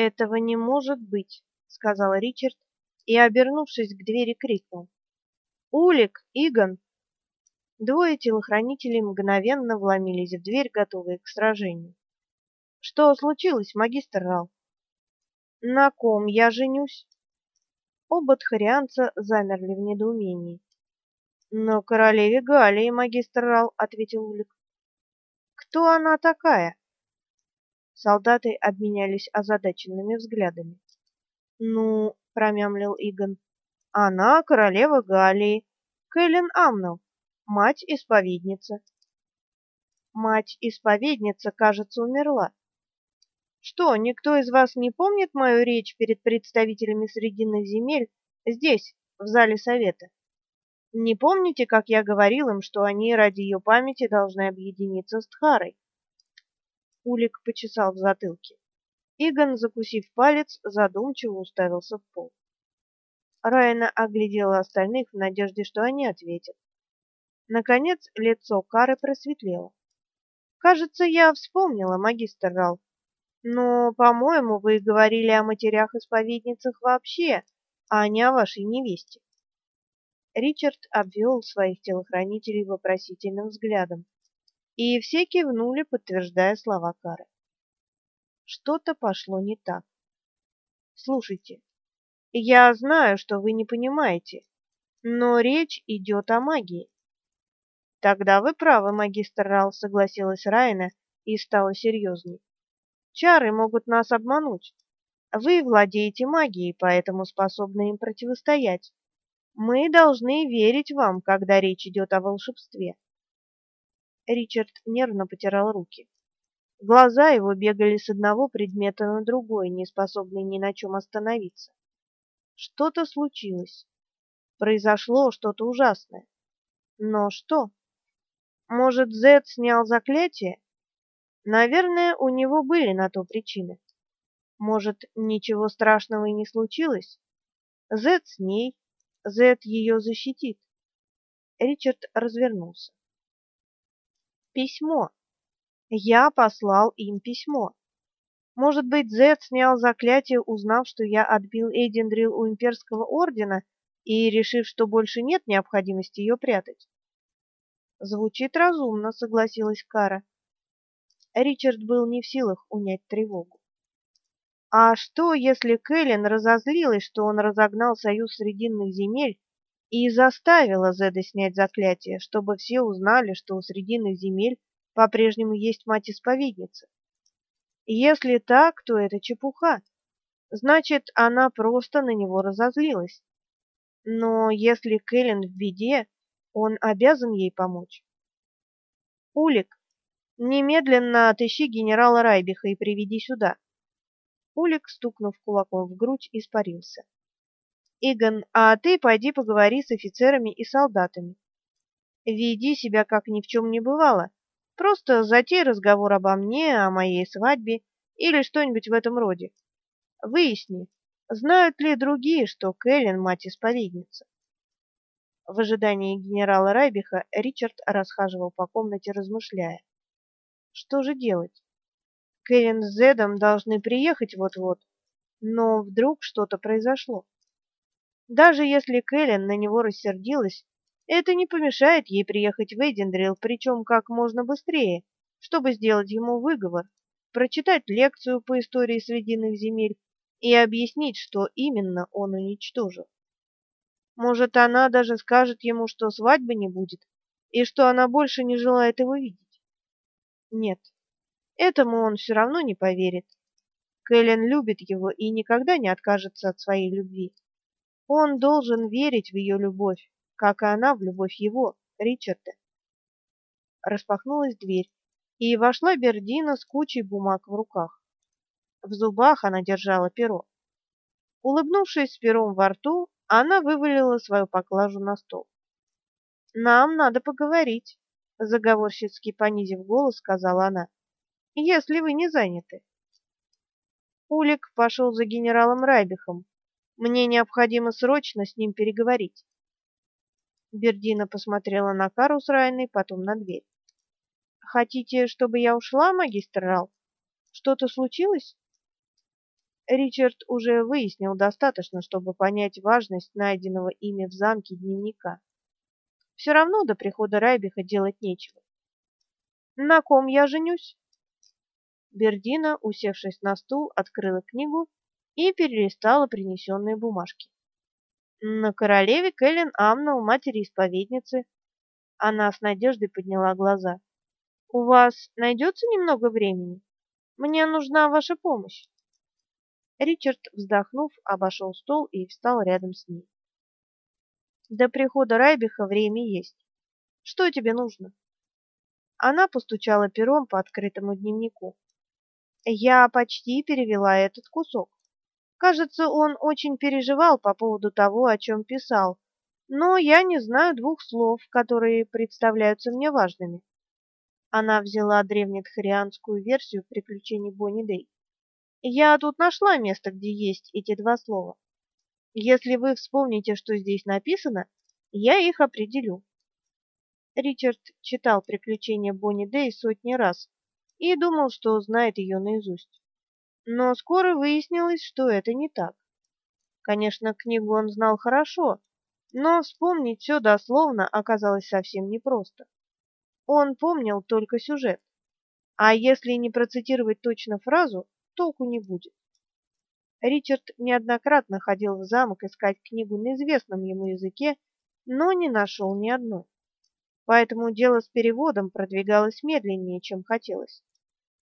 Этого не может быть, сказал Ричард и, обернувшись к двери, крикнул: "Улик, Игон!" Двое телохранителей мгновенно вломились в дверь, готовые к сражению. Что случилось, магистр Рал? На ком я женюсь? Оба тхарианца замерли в недоумении. "Но королеве Галии, магистр Рал", ответил Улик. "Кто она такая?" Солдаты обменялись озадаченными взглядами. "Ну, промямлил Игон. Она королева Галии, Кэлен Амнел, мать-исповедница. Мать-исповедница, кажется, умерла. Что, никто из вас не помнит мою речь перед представителями Срединных земель здесь, в зале совета? Не помните, как я говорил им, что они ради ее памяти должны объединиться с Тхарой? Улик почесал в затылке. Игон, закусив палец, задумчиво уставился в пол. Райна оглядела остальных в надежде, что они ответят. Наконец лицо Кары просветлело. Кажется, я вспомнила, магистр Рал. Но, по-моему, вы говорили о матерях-исповедницах вообще, а не о вашей невесте. Ричард обвел своих телохранителей вопросительным взглядом, и все кивнули, подтверждая слова Кары. Что-то пошло не так. Слушайте, я знаю, что вы не понимаете, но речь идет о магии. Тогда вы правы, магистр Рал, согласилась Райна и стала серьезней. Чары могут нас обмануть. Вы владеете магией, поэтому способны им противостоять. Мы должны верить вам, когда речь идет о волшебстве. Ричард нервно потирал руки. Глаза его бегали с одного предмета на другой, не способные ни на чем остановиться. Что-то случилось. Произошло что-то ужасное. Но что? Может, Зед снял заклятие? Наверное, у него были на то причины. Может, ничего страшного и не случилось? Зед с ней, Зед ее защитит. Ричард развернулся. Письмо. Я послал им письмо. Может быть, Зед снял заклятие, узнав, что я отбил Эйдендрил у имперского ордена и решив, что больше нет необходимости ее прятать. Звучит разумно, согласилась Кара. Ричард был не в силах унять тревогу. А что, если Кэлен разозлилась, что он разогнал союз срединных земель и заставила Зеда снять заклятие, чтобы все узнали, что у срединных земель по-прежнему есть мать-исповедница? Если так, то это чепуха. Значит, она просто на него разозлилась. Но если Кэлен в беде, он обязан ей помочь. Улик, Немедленно отыщи генерала Райбиха и приведи сюда. Улик, стукнув кулаком в грудь, испарился. Игон, а ты пойди поговори с офицерами и солдатами. Веди себя как ни в чем не бывало. Просто затей разговор обо мне, о моей свадьбе или что-нибудь в этом роде. Выясни, знают ли другие, что Кэлен мать-исповедница. В ожидании генерала Райбиха Ричард расхаживал по комнате, размышляя. Что же делать? Кевин с Зедом должны приехать вот-вот, но вдруг что-то произошло. Даже если Кэлен на него рассердилась, это не помешает ей приехать в Эдиндрил, причем как можно быстрее, чтобы сделать ему выговор, прочитать лекцию по истории Срединных земель и объяснить, что именно он уничтожил. Может, она даже скажет ему, что свадьбы не будет и что она больше не желает его видеть. Нет, этому он все равно не поверит. Кэлен любит его и никогда не откажется от своей любви. Он должен верить в ее любовь, как и она в любовь его, Ричарда. Распахнулась дверь, и вошла Бердина с кучей бумаг в руках. В зубах она держала перо. Улыбнувшись с пером во рту, она вывалила свою поклажу на стол. Нам надо поговорить заговорщицки понизив голос, сказала она. Если вы не заняты. Улик пошел за генералом Райбихом. Мне необходимо срочно с ним переговорить. Бердина посмотрела на Кару с Райной, потом на дверь. Хотите, чтобы я ушла, магистр Рал? Что-то случилось? Ричард уже выяснил достаточно, чтобы понять важность найденного ими в замке дневника. Все равно до прихода Райбиха делать нечего. На ком я женюсь? Бердина, усевшись на стул, открыла книгу и перелистала принесенные бумажки. На королеве Кэлен Амна, матери-исповедницы. Она с надеждой подняла глаза. У вас найдется немного времени? Мне нужна ваша помощь. Ричард, вздохнув, обошел стол и встал рядом с ней. До прихода Райбиха время есть. Что тебе нужно? Она постучала пером по открытому дневнику. Я почти перевела этот кусок. Кажется, он очень переживал по поводу того, о чем писал, но я не знаю двух слов, которые представляются мне важными. Она взяла древнетхарианскую версию приключений Бонни Дэй. Я тут нашла место, где есть эти два слова. Если вы вспомните, что здесь написано, я их определю. Ричард читал «Приключения Бонни Дэй» сотни раз и думал, что знает ее наизусть. Но скоро выяснилось, что это не так. Конечно, книгу он знал хорошо, но вспомнить все дословно оказалось совсем непросто. Он помнил только сюжет, а если не процитировать точно фразу, толку не будет. Ричард неоднократно ходил в замок искать книгу на известном ему языке, но не нашел ни одной. Поэтому дело с переводом продвигалось медленнее, чем хотелось.